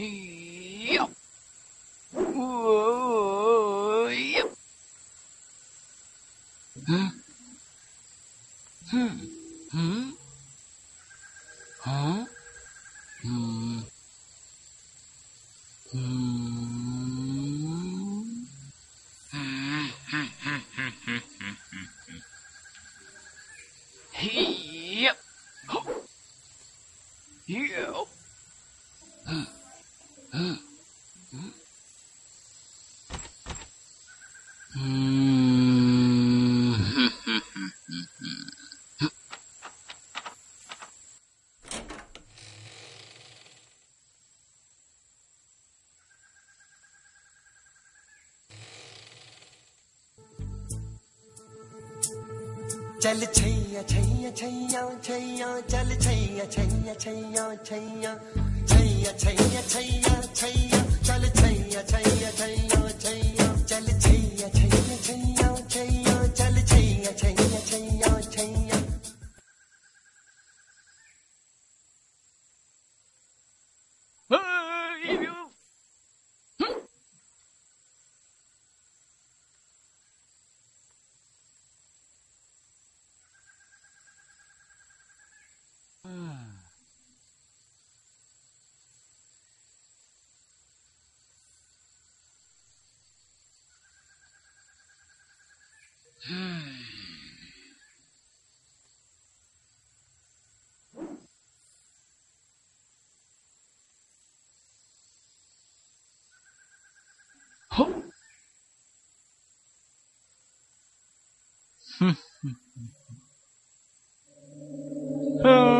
咿呀，我呀，嗯，嗯，嗯。चल छैया छैया छैया छैया चल Chaiyya Chaiyya Chaiyya Chaiyya Chaiyya Chaiyya Hmm.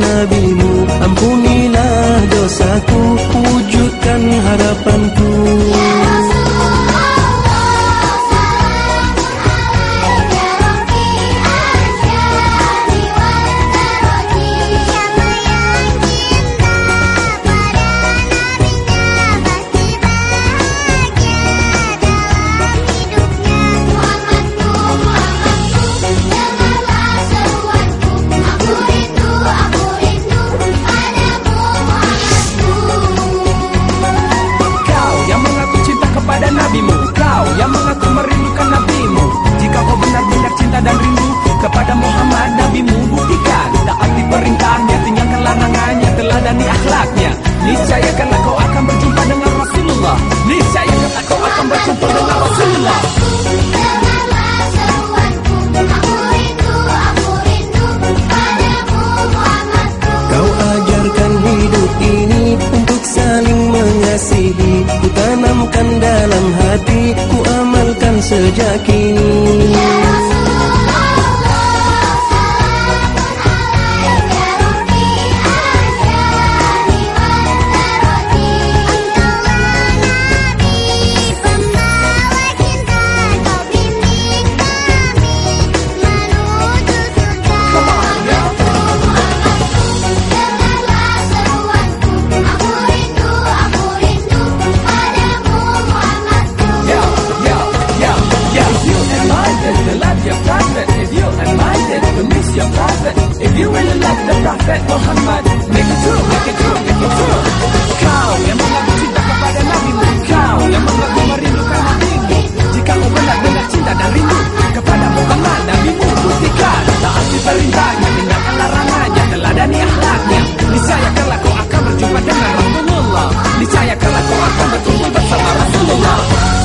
Nabim ini ku tanamkan dan Dicayakanlah kau akan berjumpa dengan Rasulullah. Dicayakanlah kau akan berkumpul bersama Rasulullah.